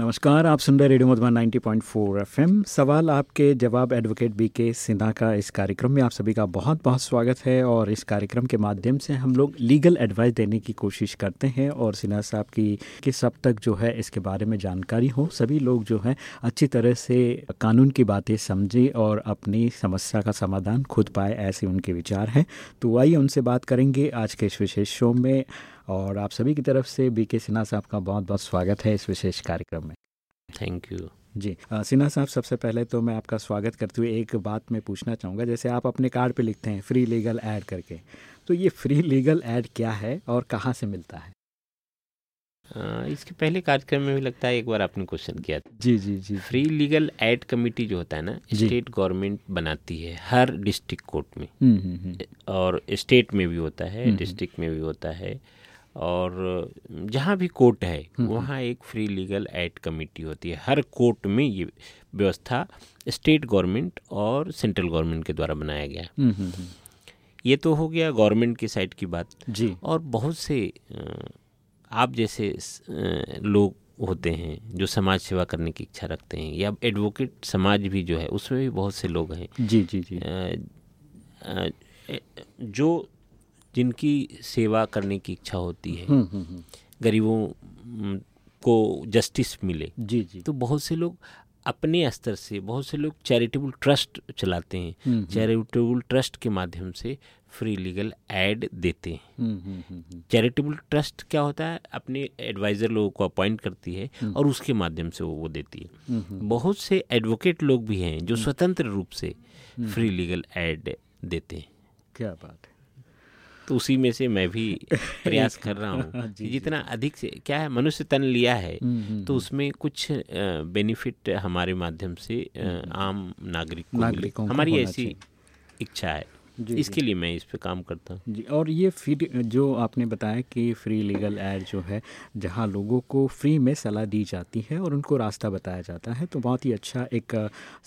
नमस्कार, आप सुन रहे रेडियो मधुबन 90.4 एफएम। सवाल आपके, जवाब एडवोकेट बी के सिन्हा का इस कार्यक्रम में आप सभी का बहुत बहुत स्वागत है और इस कार्यक्रम के माध्यम से हम लोग लीगल एडवाइस देने की कोशिश करते हैं और सिन्हा साहब की कि सब तक जो है इसके बारे में जानकारी हो, सभी लोग जो है अच्छी तरह से कानून की बातें समझें और अपनी समस्या का समाधान खुद पाए, ऐसे उनके विचार हैं। तो आइए उनसे बात करेंगे आज के इस विशेष शो में और आप सभी की तरफ़ से बी के सिन्हा साहब का बहुत बहुत स्वागत है इस विशेष कार्यक्रम में। थैंक यू जी सिन्हा साहब सबसे पहले तो मैं आपका स्वागत करते हुए एक बात मैं पूछना चाहूँगा जैसे आप अपने कार्ड पे लिखते हैं फ्री लीगल ऐड करके। तो ये फ्री लीगल ऐड क्या है और कहाँ से मिलता है? आ, इसके पहले कार्यक्रम में भी लगता है एक बार आपने क्वेश्चन किया था। जी जी जी फ्री लीगल एड कमेटी जो होता है ना स्टेट गवर्नमेंट बनाती है हर डिस्ट्रिक्ट कोर्ट में। हम्म, हम्म, हम्म, और स्टेट में भी होता है। डिस्ट्रिक्ट में भी होता है। और जहाँ भी कोर्ट है हम्म। वहाँ एक फ्री लीगल एड कमेटी होती है। हर कोर्ट में ये व्यवस्था स्टेट गवर्नमेंट और सेंट्रल गवर्नमेंट के द्वारा बनाया गया है। हम्म, हम्म, हम्म, ये तो हो गया गवर्नमेंट की साइड की बात। जी। और बहुत से आप जैसे लोग होते हैं जो समाज सेवा करने की इच्छा रखते हैं या एडवोकेट समाज भी जो है उसमें भी बहुत से लोग हैं। जी जी जी। अ, अ, जो जिनकी सेवा करने की इच्छा होती है हम्म, हम्म, हम्म, गरीबों को जस्टिस मिले। जी जी। तो बहुत से लोग अपने स्तर से बहुत से लोग चैरिटेबल ट्रस्ट चलाते हैं। चैरिटेबल ट्रस्ट के माध्यम से फ्री लीगल एड देते हैं। चैरिटेबल ट्रस्ट क्या होता है? अपने एडवाइज़र लोगों को अपॉइंट करती है और उसके माध्यम से वो वो देती है। बहुत से एडवोकेट लोग भी हैं जो स्वतंत्र रूप से फ्री लीगल एड देते हैं। क्या बात है। तो उसी में से मैं भी प्रयास कर रहा हूँ। जी। जितना अधिक से क्या है मनुष्य तन लिया है हम्म, हम्म, तो उसमें कुछ बेनिफिट हमारे माध्यम से आम नागरिक को हमारी ऐसी इच्छा है। इसके लिए मैं इस पे काम करता हूँ। जी और ये फिर जो आपने बताया कि फ्री लीगल एड जो है जहाँ लोगों को फ्री में सलाह दी जाती है और उनको रास्ता बताया जाता है तो बहुत ही अच्छा एक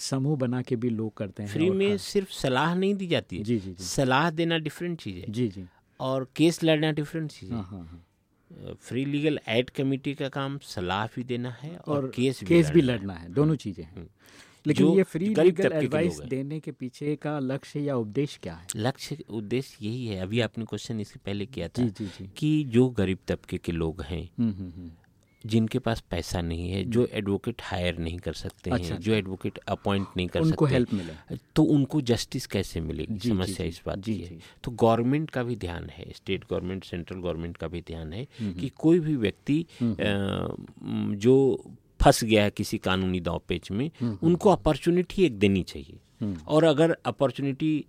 समूह बना के भी लोग करते हैं फ्री में हाँ, सिर्फ़ सलाह नहीं दी जाती है। जी जी जी। सलाह देना डिफरेंट चीज़ है। जी जी। और केस लड़ना डिफरेंट चीज़ है। फ्री लीगल एड कमेटी का काम सलाह भी देना है और, और केस भी केस भी लड़ना है। लड़ना है। दोनों चीज़ें हैं। लेकिन ये फ्री लीगल एडवाइस देने के पीछे का लक्ष्य या उद्देश्य क्या है? लक्ष्य उद्देश्य यही है। अभी आपने क्वेश्चन इससे पहले किया था जी जी जी। कि जो गरीब तबके के लोग हैं हम्म हम्म हम्म। जिनके पास पैसा नहीं है जो एडवोकेट हायर नहीं कर सकते अच्छा, हैं जो एडवोकेट अपॉइंट नहीं कर उनको सकते। हेल्प मिले। तो उनको जस्टिस कैसे मिलेगी? समस्या इस बात की है। तो गवर्नमेंट का भी ध्यान है स्टेट गवर्नमेंट सेंट्रल गवर्नमेंट का भी ध्यान है कि कोई भी व्यक्ति जो फंस गया है किसी कानूनी दाव पेच में उनको अपॉर्चुनिटी एक देनी चाहिए। हम्म। और अगर अपॉर्चुनिटी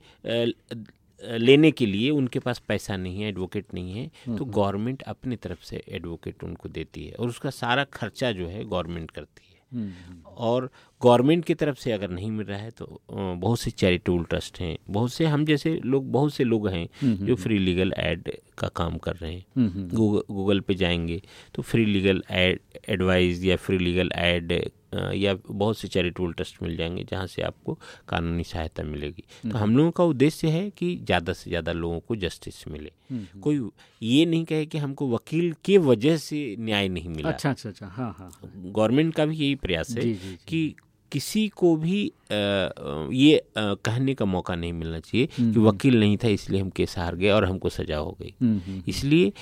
लेने के लिए उनके पास पैसा नहीं है एडवोकेट नहीं है तो गवर्नमेंट अपनी तरफ़ से एडवोकेट उनको देती है। और उसका सारा खर्चा जो है गवर्नमेंट करती है। हम्म, हम्म, और गवर्नमेंट की तरफ़ से अगर नहीं मिल रहा है तो बहुत से चैरिटेबल ट्रस्ट हैं बहुत से हम जैसे लोग बहुत से लोग हैं जो फ्री लीगल एड का काम कर रहे हैं। हम्म, हम्म, गूगल गूगल पे जाएँगे तो फ्री लीगल एड एडवाइज या फ्री लीगल एड या बहुत से चैरिटेबल ट्रस्ट मिल जाएँगे जहाँ से आपको कानूनी सहायता मिलेगी। तो हम लोगों का उद्देश्य है कि ज़्यादा से ज़्यादा लोगों को जस्टिस मिले। हम्म, कोई ये नहीं कहे कि हमको वकील के वजह से न्याय नहीं मिला। अच्छा अच्छा अच्छा। हाँ हाँ हाँ, गवर्नमेंट का भी यही प्रयास है जी, जी, जी। कि किसी को भी ये आ, कहने का मौका नहीं मिलना चाहिए कि वकील नहीं था इसलिए हम केस हार गए और हमको सजा हो गई। हम्म, हम्म, इसलिए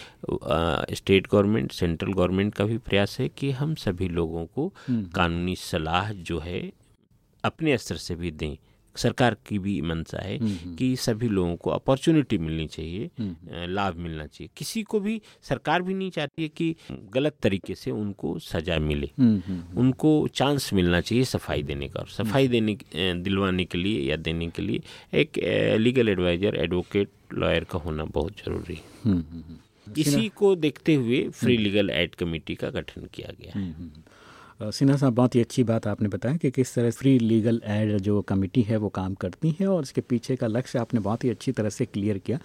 स्टेट गवर्नमेंट सेंट्रल गवर्नमेंट का भी प्रयास है कि हम सभी लोगों को हम्म। कानूनी सलाह जो है अपने स्तर से भी दें। सरकार की भी मंशा है हम्म, कि सभी लोगों को अपॉर्चुनिटी मिलनी चाहिए हम्म, लाभ मिलना चाहिए। किसी को भी सरकार भी नहीं चाहती है कि गलत तरीके से उनको सजा मिले। हम्म, हम्म, उनको चांस मिलना चाहिए सफ़ाई देने का। और सफ़ाई देने दिलवाने के लिए या देने के लिए एक लीगल एडवाइजर एडवोकेट लॉयर का होना बहुत ज़रूरी है। हम्म, हम्म, हम्म। इसी को देखते हुए फ्री लीगल एड कमेटी का गठन किया गया। है सिन्हा साहब, बहुत ही अच्छी बात आपने बताया कि किस तरह फ्री लीगल एड जो कमेटी है वो काम करती है और इसके पीछे का लक्ष्य आपने बहुत ही अच्छी तरह से क्लियर किया।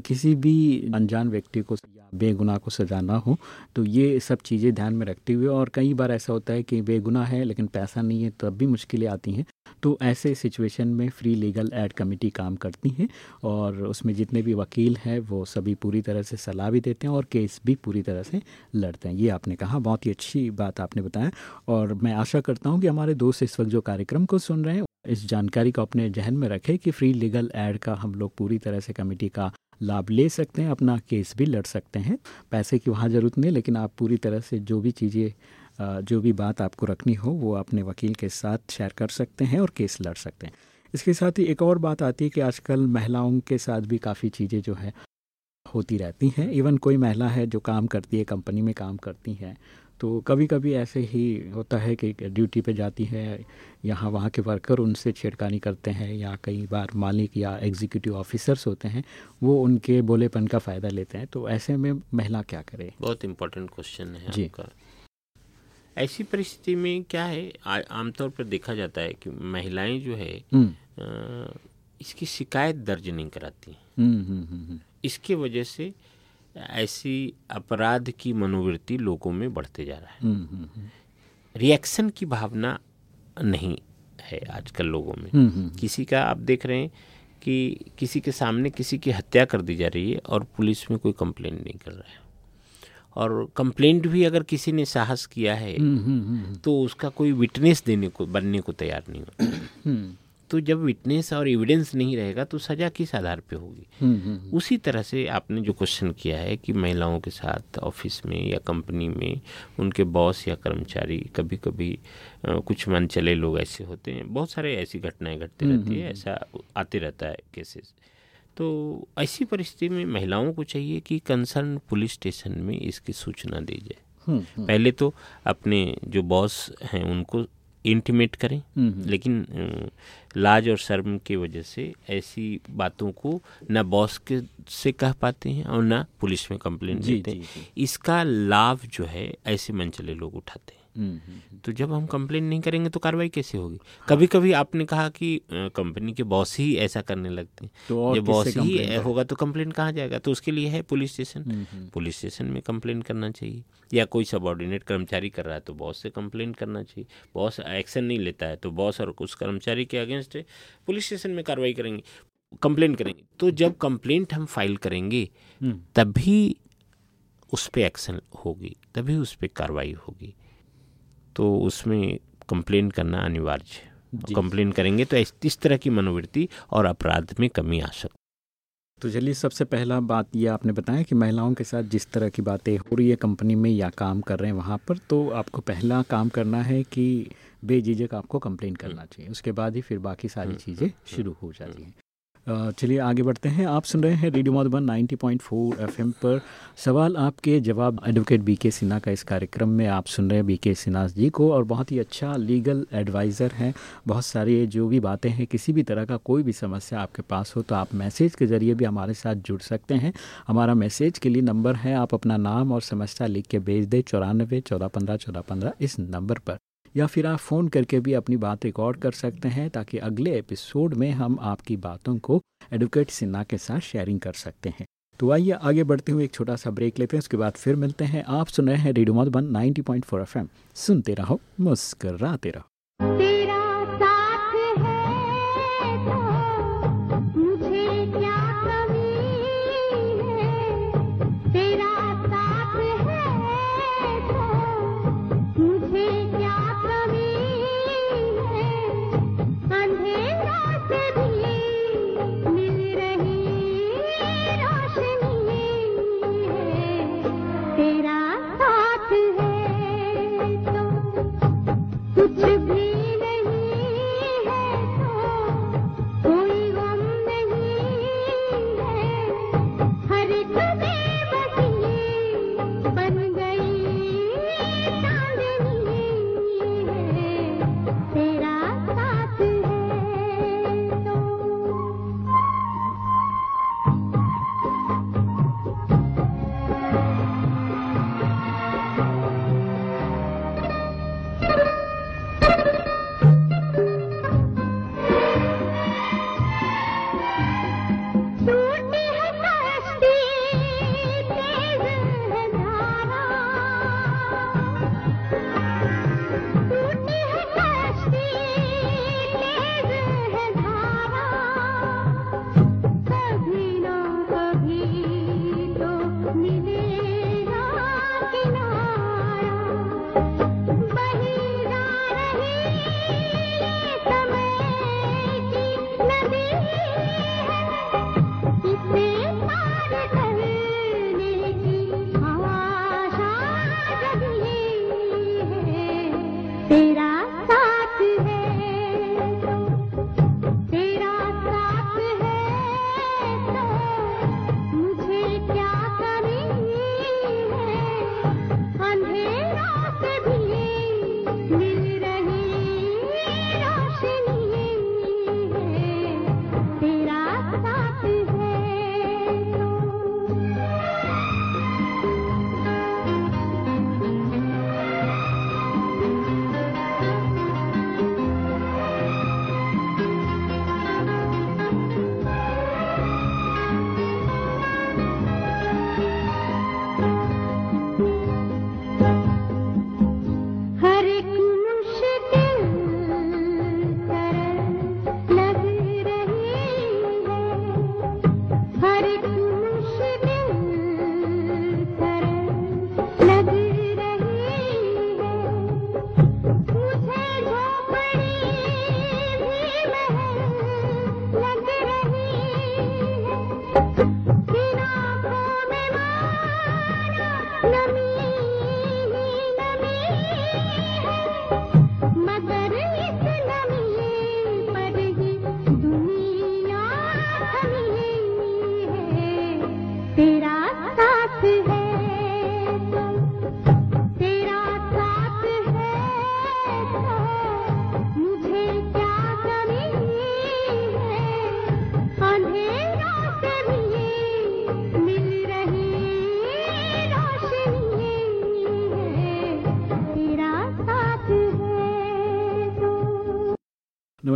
किसी भी अनजान व्यक्ति को बेगुनाह को सजा ना हो। तो ये सब चीज़ें ध्यान में रखते हुए और कई बार ऐसा होता है कि बेगुनाह है लेकिन पैसा नहीं है, तब भी मुश्किलें आती हैं। तो ऐसे सिचुएशन में फ्री लीगल एड कमेटी काम करती हैं और उसमें जितने भी वकील हैं, वो सभी पूरी तरह से सलाह भी देते हैं और केस भी पूरी तरह से लड़ते हैं। ये आपने कहा, बहुत ही अच्छी बात आपने बताया और मैं आशा करता हूँ कि हमारे दोस्त इस वक्त जो कार्यक्रम को सुन रहे हैं, इस जानकारी को अपने जहन में रखें कि फ्री लीगल एड का हम लोग पूरी तरह से कमेटी का लाभ ले सकते हैं, अपना केस भी लड़ सकते हैं। पैसे की वहाँ ज़रूरत नहीं, लेकिन आप पूरी तरह से जो भी चीज़ें जो भी बात आपको रखनी हो, वो अपने वकील के साथ शेयर कर सकते हैं और केस लड़ सकते हैं। इसके साथ ही एक और बात आती है कि आजकल महिलाओं के साथ भी काफ़ी चीज़ें जो है, होती रहती हैं। इवन कोई महिला है जो काम करती है कंपनी में काम करती है तो कभी कभी ऐसे ही होता है कि ड्यूटी पे जाती है यहाँ वहाँ के वर्कर उनसे छेड़खानी करते हैं या कई बार मालिक या एग्जीक्यूटिव ऑफिसर्स होते हैं वो उनके बोलेपन का फ़ायदा लेते हैं। तो ऐसे में महिला क्या करे? बहुत इम्पोर्टेंट क्वेश्चन है जी। आपका। ऐसी परिस्थिति में क्या है आमतौर पर देखा जाता है कि महिलाएँ जो है हम्म। इसकी शिकायत दर्ज नहीं कराती हम्म, हम्म, इसके वजह से ऐसी अपराध की मनोवृत्ति लोगों में बढ़ते जा रहा है। रिएक्शन की भावना नहीं है आजकल लोगों में। किसी का आप देख रहे हैं कि किसी के सामने किसी की हत्या कर दी जा रही है और पुलिस में कोई कंप्लेंट नहीं कर रहा है। और कंप्लेंट भी अगर किसी ने साहस किया है हम्म, हम्म, हम्म, तो उसका कोई विटनेस देने को बनने को तैयार नहीं होता। तो जब विटनेस और एविडेंस नहीं रहेगा तो सजा किस आधार पे होगी? उसी तरह से आपने जो क्वेश्चन किया है कि महिलाओं के साथ ऑफ़िस में या कंपनी में उनके बॉस या कर्मचारी कभी कभी कुछ मन चले लोग ऐसे होते हैं। बहुत सारे ऐसी घटनाएँ घटती रहती है ऐसा आते रहता है केसेस तो ऐसी परिस्थिति में महिलाओं को चाहिए कि कंसर्न पुलिस स्टेशन में इसकी सूचना दी जाए। हम्म, हम्म। पहले तो अपने जो बॉस हैं उनको इंटीमेट करें लेकिन लाज और शर्म की वजह से ऐसी बातों को ना बॉस के से कह पाते हैं और ना पुलिस में कंप्लेंट देते हैं। इसका लाभ जो है ऐसे मनचले लोग उठाते हैं। तो जब हम कंप्लेन नहीं करेंगे तो कार्रवाई कैसे होगी? हाँ। कभी कभी आपने कहा कि कंपनी के बॉस ही ऐसा करने लगते हैं। तो जब बॉस ही होगा तो कंप्लेन कहाँ जाएगा? तो उसके लिए है पुलिस स्टेशन पुलिस स्टेशन में कंप्लेन करना चाहिए। या कोई सबॉर्डिनेट कर्मचारी कर रहा है तो बॉस से कंप्लेन करना चाहिए। बॉस एक्शन नहीं लेता है तो बॉस और उस कर्मचारी के अगेंस्ट पुलिस स्टेशन में कार्रवाई करेंगे कंप्लेन करेंगे। तो जब कंप्लेंट हम फ़ाइल करेंगे तभी उस पर एक्शन होगी तभी उस पर कार्रवाई होगी। तो उसमें कंप्लेन करना अनिवार्य है। कंप्लेन करेंगे तो इस तरह की मनोवृत्ति और अपराध में कमी आ सकती तो चलिए सबसे पहला बात ये आपने बताया कि महिलाओं के साथ जिस तरह की बातें हो रही है कंपनी में या काम कर रहे हैं वहाँ पर तो आपको पहला काम करना है कि बेझिझक आपको कंप्लेन करना चाहिए। उसके बाद ही फिर बाकी सारी हम्म, चीज़ें हम्म, शुरू हो हम्म, जाती हैं। चलिए आगे बढ़ते हैं। आप सुन रहे हैं रेडियो मधुबन 90.4 एफएम पर। सवाल आपके, जवाब एडवोकेट बी के सिन्हा का इस कार्यक्रम में। आप सुन रहे हैं बी के सिन्हा जी को और बहुत ही अच्छा लीगल एडवाइज़र हैं। बहुत सारी जो भी बातें हैं, किसी भी तरह का कोई भी समस्या आपके पास हो तो आप मैसेज के ज़रिए भी हमारे साथ जुड़ सकते हैं। हमारा मैसेज के लिए नंबर है, आप अपना नाम और समस्या लिख के भेज दें। चौरानबे चौदह, पंद्रह चौदह, पंद्रह इस नंबर पर। या फिर आप फ़ोन करके भी अपनी बात रिकॉर्ड कर सकते हैं ताकि अगले एपिसोड में हम आपकी बातों को एडवोकेट सिन्हा के साथ शेयरिंग कर सकते हैं। तो आइए आगे बढ़ते हुए एक छोटा सा ब्रेक लेते हैं, उसके बाद फिर मिलते हैं। आप सुन रहे हैं रेडियो मधुबन 90.4 एफएम। सुनते रहो, मुस्कराते रहो।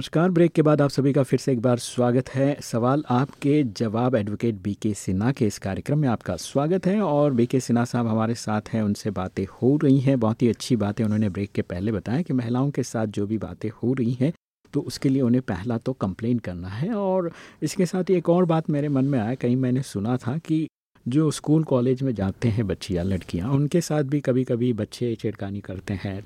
नमस्कार। ब्रेक के बाद आप सभी का फिर से एक बार स्वागत है। सवाल आपके, जवाब एडवोकेट बी के सिन्हा के इस कार्यक्रम में आपका स्वागत है और बी के सिन्हा साहब हमारे साथ हैं, उनसे बातें हो रही हैं। बहुत ही अच्छी बातें उन्होंने ब्रेक के पहले बताया कि महिलाओं के साथ जो भी बातें हो रही हैं तो उसके लिए उन्हें पहला तो कंप्लेन करना है और इसके साथ ही एक और बात मेरे मन में आया, कहीं मैंने सुना था कि जो स्कूल कॉलेज में जाते हैं बच्चियाँ लड़कियाँ उनके साथ भी कभी कभी बच्चे छेड़खानी करते हैं।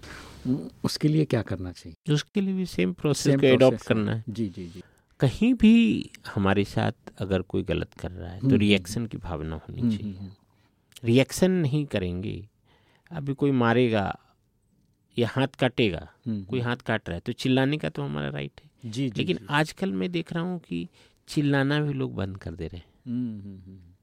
उसके लिए क्या करना चाहिए? उसके लिए भी सेम प्रोसेस को एडॉप्ट करना है। जी जी जी। कहीं भी हमारे साथ अगर कोई गलत कर रहा है तो रिएक्शन हम्म, हम्म। की भावना होनी हम्म, चाहिए। रिएक्शन नहीं करेंगे अभी कोई मारेगा या हाथ काटेगा कोई हाथ काट रहा है तो चिल्लाने का तो हमारा राइट है। जी, जी लेकिन आजकल मैं देख रहा हूँ कि चिल्लाना भी लोग बंद कर दे रहे हैं।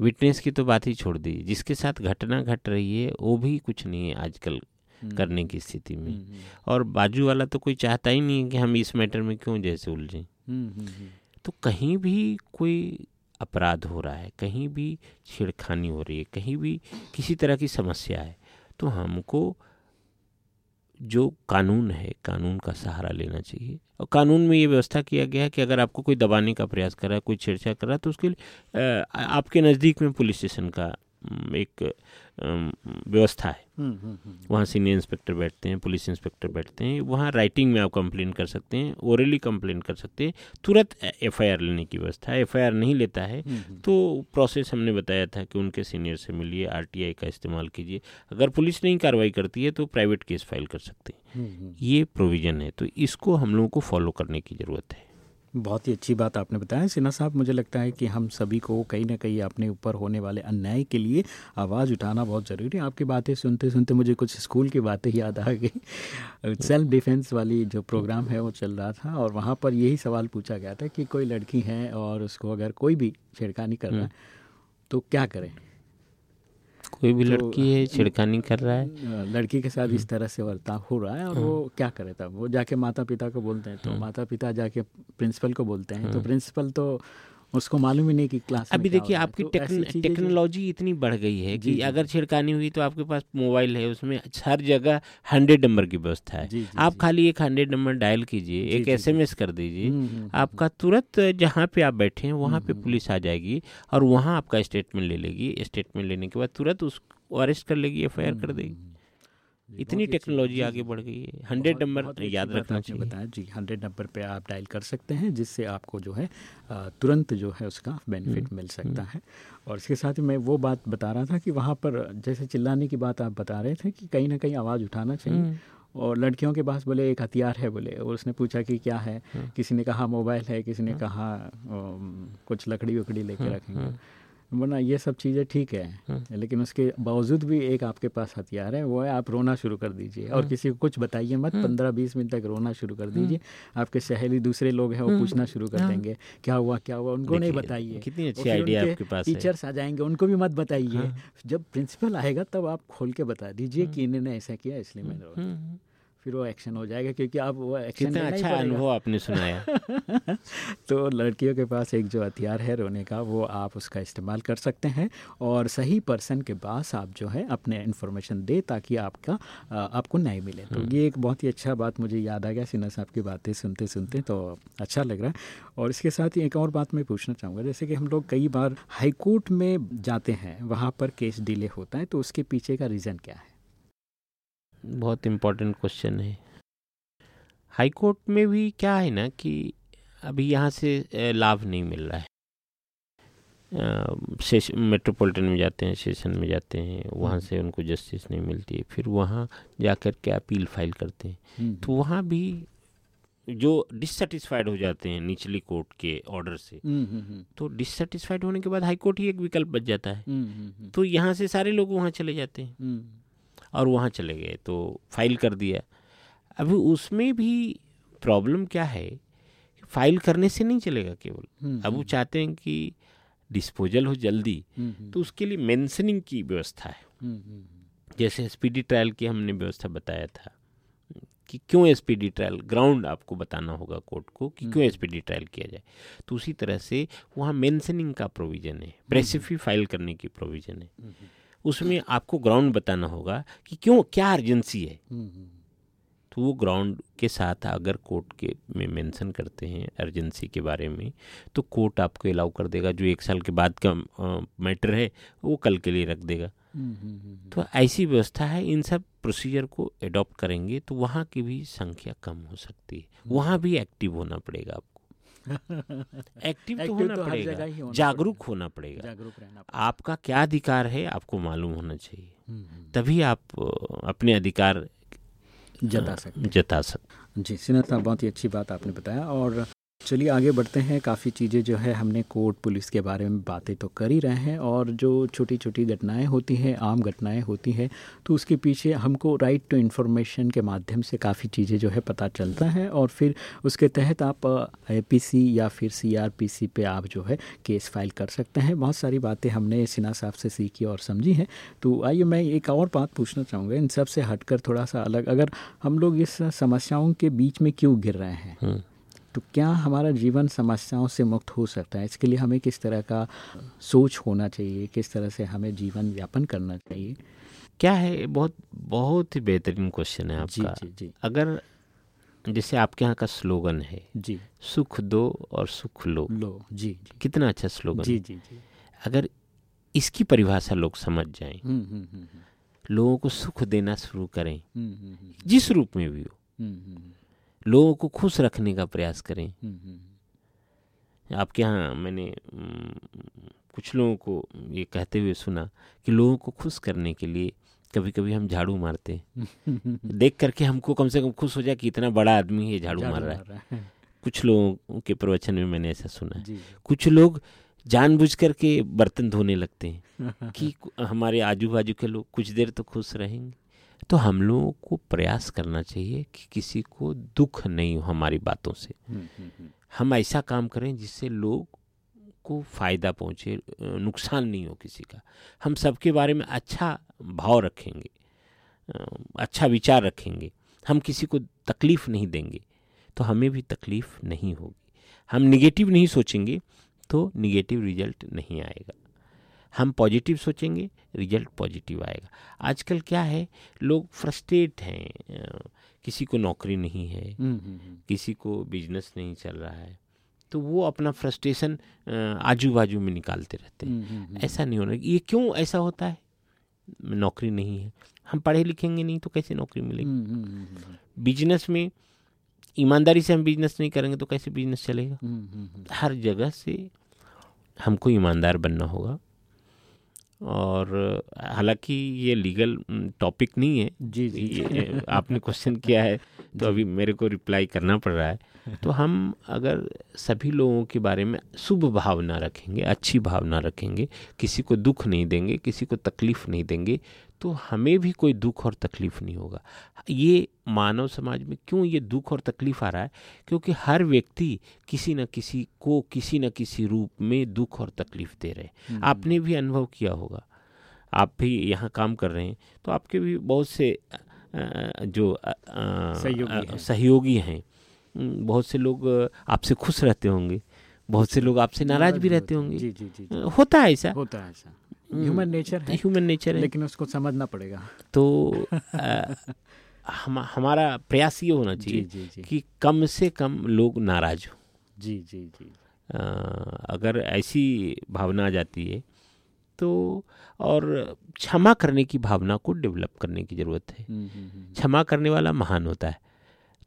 विटनेस की तो बात ही छोड़ दी जिसके साथ घटना घट रही है वो भी कुछ नहीं है आजकल हम्म। करने की स्थिति में हम्म, हम्म। और बाजू वाला तो कोई चाहता ही नहीं है कि हम इस मैटर में क्यों जैसे उलझें तो कहीं भी कोई अपराध हो रहा है कहीं भी छेड़खानी हो रही है कहीं भी किसी तरह की समस्या है तो हमको जो कानून है, कानून का सहारा लेना चाहिए। और कानून में ये व्यवस्था किया गया है कि अगर आपको कोई दबाने का प्रयास कर रहा है, कोई छेड़छाड़ कर रहा है तो उसके लिए आपके नज़दीक में पुलिस स्टेशन का एक व्यवस्था है। हम्म, हम्म, हम्म। वहाँ सीनियर इंस्पेक्टर बैठते हैं पुलिस इंस्पेक्टर बैठते हैं वहाँ राइटिंग में आप कंप्लेन कर सकते हैं ओरली कंप्लेन कर सकते हैं। तुरंत एफआईआर लेने की व्यवस्था है एफआईआर नहीं लेता है। तो प्रोसेस हमने बताया था कि उनके सीनियर से मिलिए आरटीआई का इस्तेमाल कीजिए। अगर पुलिस नहीं कार्रवाई करती है तो प्राइवेट केस फ़ाइल कर सकते हैं। ये प्रोविज़न है तो इसको हम लोगों को फॉलो करने की ज़रूरत है। बहुत ही अच्छी बात आपने बताया। सिन्हा साहब मुझे लगता है कि हम सभी को कहीं ना कहीं अपने ऊपर होने वाले अन्याय के लिए आवाज़ उठाना बहुत ज़रूरी है। आपकी बातें सुनते सुनते मुझे कुछ स्कूल की बातें याद आ गई। सेल्फ डिफेंस वाली जो प्रोग्राम है वो चल रहा था और वहाँ पर यही सवाल पूछा गया था कि कोई लड़की है और उसको अगर कोई भी छेड़खानी कर रहा है हम्म। तो क्या करें? कोई भी तो, लड़की है छिड़खानी कर रहा है लड़की के साथ इस तरह से वर्ताव हो रहा है और वो हाँ। क्या करे तब वो जाके माता पिता को बोलते हैं तो हाँ। माता पिता जाके प्रिंसिपल को बोलते हैं तो प्रिंसिपल हाँ। तो उसको मालूम ही नहीं कि क्लास अभी देखिए आपकी तो टेक्नोलॉजी इतनी बढ़ गई है कि अगर छिड़कानी हुई तो आपके पास मोबाइल है उसमें हर जगह हंड्रेड नंबर की व्यवस्था है। जी, जी, आप खाली एक हंड्रेड नंबर डायल कीजिए एक एसएमएस कर दीजिए। हम्म, हम्म, हम्म, आपका तुरंत जहाँ पे आप बैठे हैं वहाँ पे पुलिस आ जाएगी और वहाँ आपका स्टेटमेंट ले लेगी। स्टेटमेंट लेने के बाद तुरंत उसको अरेस्ट कर लेगी एफआईआर कर देगी। इतनी टेक्नोलॉजी आगे बढ़ गई है। हंड्रेड नंबर याद रखना चाहिए। बताया। जी हंड्रेड नंबर पे आप डायल कर सकते हैं जिससे आपको जो है तुरंत जो है उसका बेनिफिट हम्म, मिल सकता हम्म। है। और इसके साथ ही मैं वो बात बता रहा था कि वहाँ पर जैसे चिल्लाने की बात आप बता रहे थे कि कहीं ना कहीं आवाज़ उठाना चाहिए। हम्म। और लड़कियों के पास बोले एक हथियार है बोले। और उसने पूछा कि क्या है? किसी ने कहा मोबाइल है किसी ने कहा कुछ लकड़ी वकड़ी लेके रखेंगे। वरना ये सब चीज़ें ठीक है। हम्म। लेकिन उसके बावजूद भी एक आपके पास हथियार है वो है आप रोना शुरू कर दीजिए। और हम्म। किसी को कुछ बताइए मत हम्म। पंद्रह बीस मिनट तक रोना शुरू कर दीजिए। आपके सहेली दूसरे लोग हैं वो पूछना शुरू कर हाँ। देंगे क्या हुआ क्या हुआ? उनको नहीं बताइए। कितनी अच्छी आइडिया आपके पास टीचर्स आ जाएँगे उनको भी मत बताइए। हाँ। जब प्रिंसिपल आएगा तब आप खोल के बता दीजिए कि इन्होंने ऐसा किया इसलिए मैंने फिर वो एक्शन हो जाएगा क्योंकि आप वो एक्शन कितना अच्छा अनुभव आपने सुनाया। तो लड़कियों के पास एक जो हथियार है रोने का वो आप उसका इस्तेमाल कर सकते हैं और सही पर्सन के पास आप जो है अपने इन्फॉर्मेशन दे ताकि आपका आपको न्याय मिले। तो हम्म। ये एक बहुत ही अच्छा बात मुझे याद आ गया सिन्हा साहब की बातें सुनते सुनते तो अच्छा लग रहा है। और इसके साथ ही एक और बात मैं पूछना चाहूँगा जैसे कि हम लोग कई बार हाईकोर्ट में जाते हैं वहाँ पर केस डिले होता है तो उसके पीछे का रीज़न क्या है? बहुत इम्पोर्टेंट क्वेश्चन है। हाई कोर्ट में भी क्या है ना कि अभी यहाँ से लाभ नहीं मिल रहा है। मेट्रोपॉलिटन में जाते हैं सेशन में जाते हैं वहाँ हम्म। से उनको जस्टिस नहीं मिलती है। फिर वहाँ जा कर के अपील फ़ाइल करते हैं। हम्म। तो वहाँ भी जो डिससेटिस्फाइड हो जाते हैं निचली कोर्ट के ऑर्डर से हम्म, तो डिससेटिस्फाइड होने के बाद हाई कोर्ट ही एक विकल्प बच जाता है। तो यहाँ से सारे लोग वहाँ चले जाते हैं। और वहाँ चले गए तो फ़ाइल कर दिया। अभी उसमें भी प्रॉब्लम क्या है फ़ाइल करने से नहीं चलेगा केवल। हम्म, अब वो चाहते हैं कि डिस्पोजल हो जल्दी हम्म, तो उसके लिए मेंशनिंग की व्यवस्था है। हम्म, हम्म, जैसे स्पीडी ट्रायल की हमने व्यवस्था बताया था कि क्यों स्पीडी ट्रायल ग्राउंड आपको बताना होगा कोर्ट को कि क्यों स्पीडी ट्रायल किया जाए। तो उसी तरह से वहाँ मेंशनिंग का प्रोविज़न है प्रेसिफी फ़ाइल करने की प्रोविज़न है। उसमें आपको ग्राउंड बताना होगा कि क्यों क्या अर्जेंसी है। हम्म, हम्म, तो वो ग्राउंड के साथ अगर कोर्ट के में मेंशन करते हैं अर्जेंसी के बारे में तो कोर्ट आपको अलाउ कर देगा जो एक साल के बाद का मैटर है वो कल के लिए रख देगा। हम्म, तो ऐसी व्यवस्था है इन सब प्रोसीजर को एडॉप्ट करेंगे तो वहाँ की भी संख्या कम हो सकती है। वहाँ भी एक्टिव होना पड़ेगा आपको। एक्टिव तो होना तो पड़ेगा। होना जागरूक होना पड़ेगा। जागरूक रहना आपका क्या अधिकार है आपको मालूम होना चाहिए। हम्म, हम्म, तभी आप अपने अधिकार जता सकते जता सकते जी सिन्हा साहब बहुत ही अच्छी बात आपने बताया और चलिए आगे बढ़ते हैं। काफ़ी चीज़ें जो है हमने कोर्ट, पुलिस के बारे में बातें तो कर ही रहे हैं और जो छोटी छोटी घटनाएँ होती हैं, आम घटनाएँ होती हैं तो उसके पीछे हमको राइट टू इन्फॉर्मेशन के माध्यम से काफ़ी चीज़ें जो है पता चलता है और फिर उसके तहत आप ए या फिर सीआरपीसी पे आप जो है केस फ़ाइल कर सकते हैं। बहुत सारी बातें हमने सिन्हा साहब से सीखी और समझी हैं। तो आइए मैं एक और बात पूछना चाहूँगा। इन सबसे हटकर थोड़ा सा अलग, अगर हम लोग इस समस्याओं के बीच में क्यों गिर रहे हैं। तो क्या हमारा जीवन समस्याओं से मुक्त हो सकता है? इसके लिए हमें किस तरह का सोच होना चाहिए? किस तरह से हमें जीवन यापन करना चाहिए? क्या है? बहुत बहुत ही बेहतरीन क्वेश्चन है आपका। जी जी। जी. अगर जैसे आपके यहाँ का स्लोगन है जी। सुख दो और सुख लो। लो जी जी। कितना अच्छा स्लोगन जी जी जी। अगर इसकी परिभाषा लोग समझ जाएँ हम्म हम्म हम्म लोगों को सुख देना शुरू करें जिस रूप में भी हो। लोगों को खुश रखने का प्रयास करें। हम्म हम्म आपके यहाँ मैंने कुछ लोगों को ये कहते हुए सुना कि लोगों को खुश करने के लिए कभी कभी हम झाड़ू मारते हैं। देख करके हमको कम से कम खुश हो जाए कि इतना बड़ा आदमी है झाड़ू मार रहा है। है। कुछ लोगों के प्रवचन में मैंने ऐसा सुना है। कुछ लोग जानबूझ करके बर्तन धोने लगते हैं कि हमारे आजू बाजू के लोग कुछ देर तो खुश रहेंगे। तो हम लोगों को प्रयास करना चाहिए कि किसी को दुख नहीं हो हमारी बातों से। हम्म हम्म हम्म। हम ऐसा काम करें जिससे लोग को फ़ायदा पहुँचे नुकसान नहीं हो किसी का। हम सबके बारे में अच्छा भाव रखेंगे अच्छा विचार रखेंगे। हम किसी को तकलीफ़ नहीं देंगे तो हमें भी तकलीफ़ नहीं होगी। हम निगेटिव नहीं सोचेंगे तो निगेटिव रिज़ल्ट नहीं आएगा। हम पॉजिटिव सोचेंगे रिज़ल्ट पॉजिटिव आएगा। आजकल क्या है लोग फ्रस्ट्रेट हैं किसी को नौकरी नहीं है हम्म हम्म हम्म। किसी को बिज़नेस नहीं चल रहा है तो वो अपना फ्रस्ट्रेशन आजू बाजू में निकालते रहते हैं। ऐसा नहीं होना ये क्यों ऐसा होता है? नौकरी नहीं है। हम पढ़े लिखेंगे नहीं तो कैसे नौकरी मिलेगी? बिज़नेस में ईमानदारी से हम बिज़नेस नहीं करेंगे तो कैसे बिज़नेस चलेगा। हर जगह से हमको ईमानदार बनना होगा। और हालाँकि ये लीगल टॉपिक नहीं है जी जी। ये आपने क्वेश्चन किया है तो अभी मेरे को रिप्लाई करना पड़ रहा है। तो हम अगर सभी लोगों के बारे में शुभ भावना रखेंगे अच्छी भावना रखेंगे किसी को दुख नहीं देंगे किसी को तकलीफ़ नहीं देंगे तो हमें भी कोई दुख और तकलीफ़ नहीं होगा। ये मानव समाज में क्यों ये दुख और तकलीफ़ आ रहा है? क्योंकि हर व्यक्ति किसी न किसी को किसी न किसी रूप में दुख और तकलीफ़ दे रहे हैं। आपने भी अनुभव किया होगा। आप भी यहाँ काम कर रहे हैं तो आपके भी बहुत से जो सहयोगी हैं। हैं उम, बहुत से लोग आपसे खुश रहते होंगे। बहुत से लोग आपसे नाराज़ भी रहते होंगे। जी जी जी होता है ऐसा। होता है ऐसा। ह्यूमन नेचर है। ह्यूमन नेचर है। लेकिन उसको समझना पड़ेगा। तो हम हमारा प्रयास ये होना चाहिए कि कम से कम लोग नाराज़ हो। जी जी जी। अ, अगर ऐसी भावना आ जाती है तो और क्षमा करने की भावना को डेवलप करने की ज़रूरत है। हम्म, हम्म, हम्म, क्षमा करने वाला महान होता है।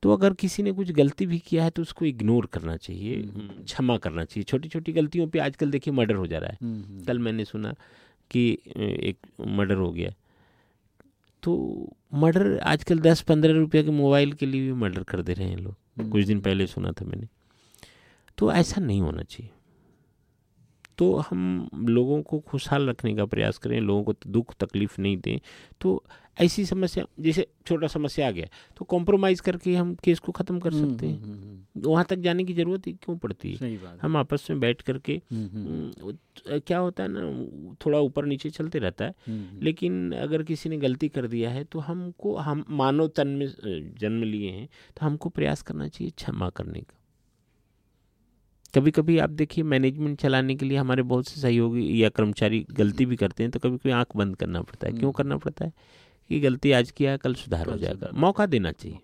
तो अगर किसी ने कुछ गलती भी किया है तो उसको इग्नोर करना चाहिए क्षमा करना चाहिए। छोटी छोटी गलतियों पे आजकल देखिए मर्डर हो जा रहा है। कल मैंने सुना कि एक मर्डर हो गया। तो मर्डर आजकल दस पंद्रह रुपये के मोबाइल के लिए भी मर्डर कर दे रहे हैं लोग। कुछ दिन पहले सुना था मैंने। तो ऐसा नहीं होना चाहिए। तो हम लोगों को खुशहाल रखने का प्रयास करें लोगों को दुख तकलीफ़ नहीं दें। तो ऐसी समस्या जैसे छोटा समस्या आ गया तो कॉम्प्रोमाइज़ करके हम केस को ख़त्म कर हम्म, सकते हैं। वहाँ तक जाने की ज़रूरत ही क्यों पड़ती है? हम आपस में बैठ करके हम्म, हम्म, हम्म, क्या होता है ना थोड़ा ऊपर नीचे चलते रहता है। हम्म, लेकिन अगर किसी ने गलती कर दिया है तो हमको हम मानव तन में जन्म लिए हैं तो हमको प्रयास करना चाहिए क्षमा करने का। कभी कभी आप देखिए मैनेजमेंट चलाने के लिए हमारे बहुत से सहयोगी या कर्मचारी गलती भी करते हैं तो कभी कभी आँख बंद करना पड़ता है। क्यों करना पड़ता है? कि गलती आज किया है कल सुधार हो जाएगा। मौका देना चाहिए।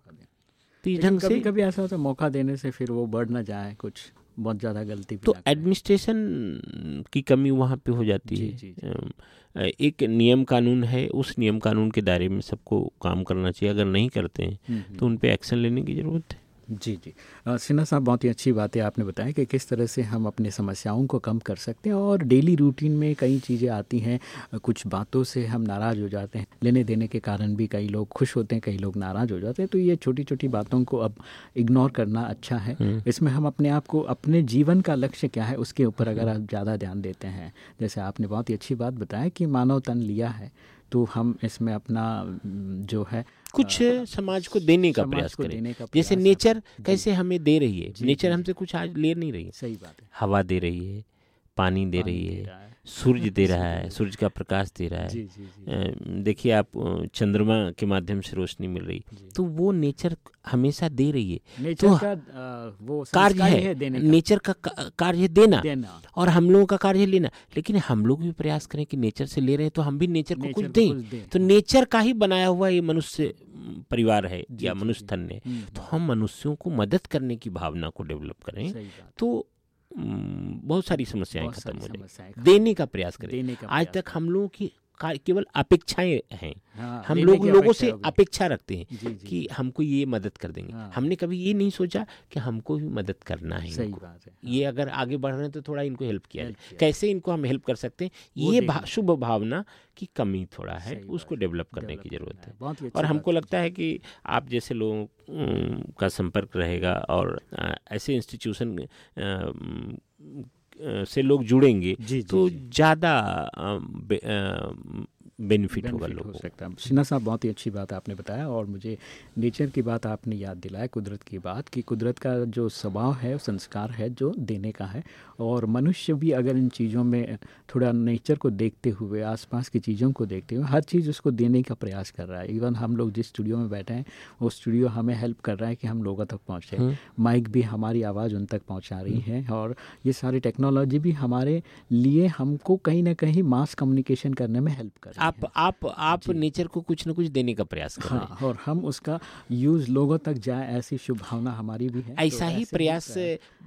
तो इस ढंग से कभी ऐसा होता है मौका देने से फिर वो बढ़ ना जाए कुछ बहुत ज़्यादा गलती तो एडमिनिस्ट्रेशन की कमी वहाँ पे हो जाती जी, है। जी, जी। एक नियम कानून है उस नियम कानून के दायरे में सबको काम करना चाहिए। अगर नहीं करते हैं हम्म, तो उन पे एक्शन लेने की ज़रूरत है। जी जी। सिन्हा साहब बहुत ही अच्छी बात है आपने बताया कि किस तरह से हम अपने समस्याओं को कम कर सकते हैं और डेली रूटीन में कई चीज़ें आती हैं कुछ बातों से हम नाराज़ हो जाते हैं। लेने देने के कारण भी कई लोग खुश होते हैं कई लोग नाराज़ हो जाते हैं। तो ये छोटी छोटी बातों को अब इग्नोर करना अच्छा है। इसमें हम अपने आप को अपने जीवन का लक्ष्य क्या है उसके ऊपर अगर आप ज़्यादा ध्यान देते हैं। जैसे आपने बहुत ही अच्छी बात बताया कि मानव तन लिया है तो हम इसमें अपना जो है कुछ समाज को देने का प्रयास करें। जैसे नेचर कैसे हमें दे रही है? नेचर हमसे कुछ आज ले नहीं रही है। सही बात है। हवा दे रही है पानी दे है। रहा है। सूर्य दे रहा है सूर्य का प्रकाश दे रहा है। देखिए आप चंद्रमा के माध्यम से रोशनी मिल रही। तो वो नेचर हमेशा दे रही है। नेचर तो का वो कार्य ही है, देने का। नेचर का कार्य देना। देना। और हम लोगों का कार्य लेना। लेकिन हम लोग भी प्रयास करें कि नेचर से ले रहे हैं तो हम भी नेचर को कुछ दें। तो नेचर का ही बनाया हुआ ये मनुष्य परिवार है या मनुष्य है। हम्म, तो हम मनुष्यों को मदद करने की भावना को डेवलप करें। तो बहुत सारी समस्याएँ खत्म हो जाएगी। देने का प्रयास करें। आज तक हम लोगों का- केवल अपेक्षाएँ हैं। हाँ, हम लोग लोगों से अपेक्षा रखते हैं जी, जी, कि हमको ये मदद कर देंगे। हाँ। हमने कभी ये नहीं सोचा कि हमको भी मदद करना है सही। बात है। ये अगर आगे बढ़ रहे हैं तो थोड़ा इनको हेल्प किया जाए। कैसे इनको हम हेल्प कर सकते हैं? ये भा, शुभ भावना की कमी थोड़ा है उसको डेवलप करने की ज़रूरत है। है। ही और हमको लगता है कि आप जैसे लोगों का संपर्क रहेगा और ऐसे इंस्टीट्यूशन से लोग जुड़ेंगे जी, तो ज़्यादा बेनिफिट होगा लोगों हो सकता है। सिन्हा साहब बहुत ही अच्छी बात आपने बताया और मुझे नेचर की बात आपने याद दिलाया कुदरत की बात कि कुदरत का जो स्वभाव है संस्कार है जो देने का है। और मनुष्य भी अगर इन चीज़ों में थोड़ा नेचर को देखते हुए आसपास की चीज़ों को देखते हुए हर चीज़ उसको देने का प्रयास कर रहा है। इवन हम लोग जिस स्टूडियो में बैठे हैं वो स्टूडियो हमें हेल्प कर रहा है कि हम लोगों तक पहुँचे। माइक भी हमारी आवाज़ उन तक पहुँचा रही है और ये सारी टेक्नोलॉजी भी हमारे लिए हमको कहीं ना कहीं मास कम्युनिकेशन करने में हेल्प कर रही है। आप आप आप नेचर को कुछ ना कुछ देने का प्रयास कर रहे हैं और हम उसका यूज़ लोगों तक जाए ऐसी शुभ भावना हमारी भी है ऐसा तो ही प्रयास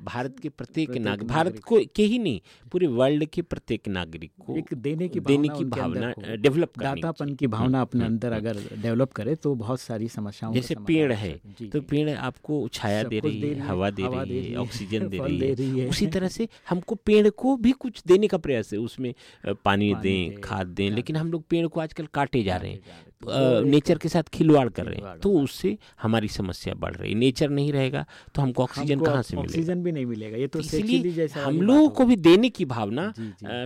भारत के प्रत्येक नागरिक भारत को के ही नहीं पूरे वर्ल्ड के प्रत्येक नागरिक को एक देने की देने भावना की भावना डेवलप दातापन की भावना अपने अंदर अगर डेवलप करे तो बहुत सारी समस्याओं जैसे पेड़ है तो पेड़ आपको छाया दे रही है हवा दे रही है ऑक्सीजन दे रही है। उसी तरह से हमको पेड़ को भी कुछ देने का प्रयास है उसमें पानी दें, खाद दें लेकिन हम लोग पेड़ को आजकल काटे जा रहे हैं। तो नेचर के साथ खिलवाड़ कर रहे हैं। तो उससे हमारी समस्या बढ़ रही है। नेचर नहीं रहेगा तो हमको ऑक्सीजन कहाँ से मिलेगा? ऑक्सीजन भी नहीं मिलेगा। ये तो तो इसलिए हम लोगों को भी देने की भावना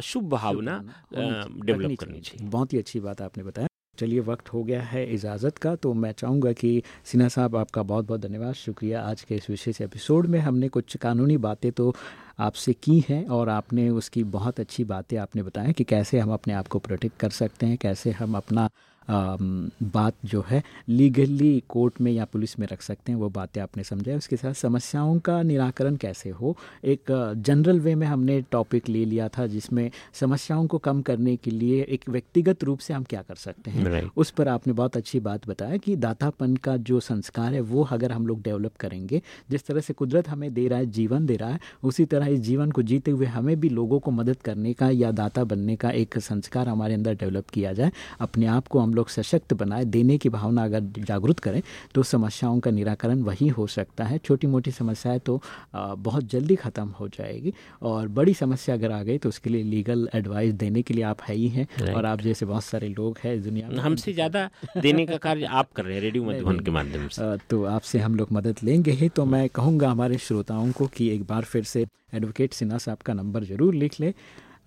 शुभ भावना डेवलप करनी चाहिए। बहुत ही अच्छी बात आपने बताया। चलिए वक्त हो गया है इजाज़त का तो मैं चाहूँगा कि सिन्हा साहब, आपका बहुत बहुत धन्यवाद, शुक्रिया। आज के इस विशेष एपिसोड में हमने कुछ कानूनी बातें तो आपसे की हैं और आपने उसकी बहुत अच्छी बातें आपने बताया कि कैसे हम अपने आप को प्रोटेक्ट कर सकते हैं, कैसे हम अपना बात जो है लीगली कोर्ट में या पुलिस में रख सकते हैं वो बातें आपने समझाई। उसके साथ समस्याओं का निराकरण कैसे हो? एक जनरल वे में हमने टॉपिक ले लिया था जिसमें समस्याओं को कम करने के लिए एक व्यक्तिगत रूप से हम क्या कर सकते हैं? उस पर आपने बहुत अच्छी बात बताया कि दातापन का जो संस्कार है वो अगर हम लोग डेवलप करेंगे जिस तरह से कुदरत हमें दे रहा है जीवन दे रहा है उसी तरह इस जीवन को जीते हुए हमें भी लोगों को मदद करने का या दाता बनने का एक संस्कार हमारे अंदर डेवलप किया जाए। अपने आप को हम लोग सशक्त बनाए देने की भावना अगर जागरूक करें तो समस्याओं का निराकरण वही हो सकता है। छोटी मोटी समस्याएँ तो बहुत जल्दी ख़त्म हो जाएगी और बड़ी समस्या अगर आ गई तो उसके लिए लीगल एडवाइस देने के लिए आप है ही हैं और आप जैसे बहुत सारे लोग हैं दुनिया में। हमसे ज़्यादा देने का कार्य आप कर रहे हैं रेडियो मधुबन के माध्यम से। तो आपसे हम लोग मदद लेंगे ही। तो मैं कहूँगा हमारे श्रोताओं को कि एक बार फिर से एडवोकेट सिन्हा साहब का नंबर ज़रूर लिख लें।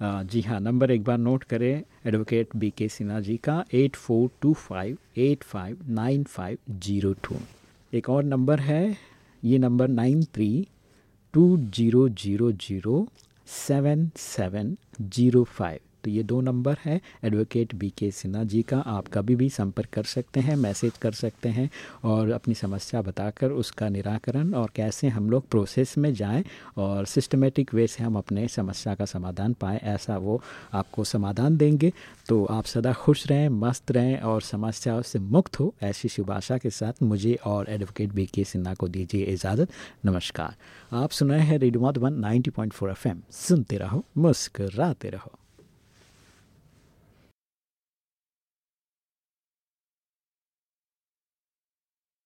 जी हाँ नंबर एक बार नोट करें advocate B K Sinha ji का eight four two five eight five nine five zero two एक और नंबर है, ये number nine three two zero zero zero seven seven zero five तो ये दो नंबर है। Advocate B K Sinha ji का, आप कभी भी संपर्क कर सकते हैं, मैसेज कर सकते हैं और अपनी समस्या बताकर उसका निराकरण और कैसे हम लोग प्रोसेस में जाएँ और सिस्टमेटिक वे से हम अपने समस्या का समाधान पाएँ, ऐसा वो आपको समाधान देंगे। तो आप सदा खुश रहें, मस्त रहें और समस्याओं से मुक्त हो, ऐसी शुभ आशा के साथ मुझे और एडवोकेट बी के सिन्हा को दीजिए इजाज़त। नमस्कार। आप सुनाए हैं रेडियो मधुबन 90.4 एफएम। सुनते रहो, मुस्कराते रहो।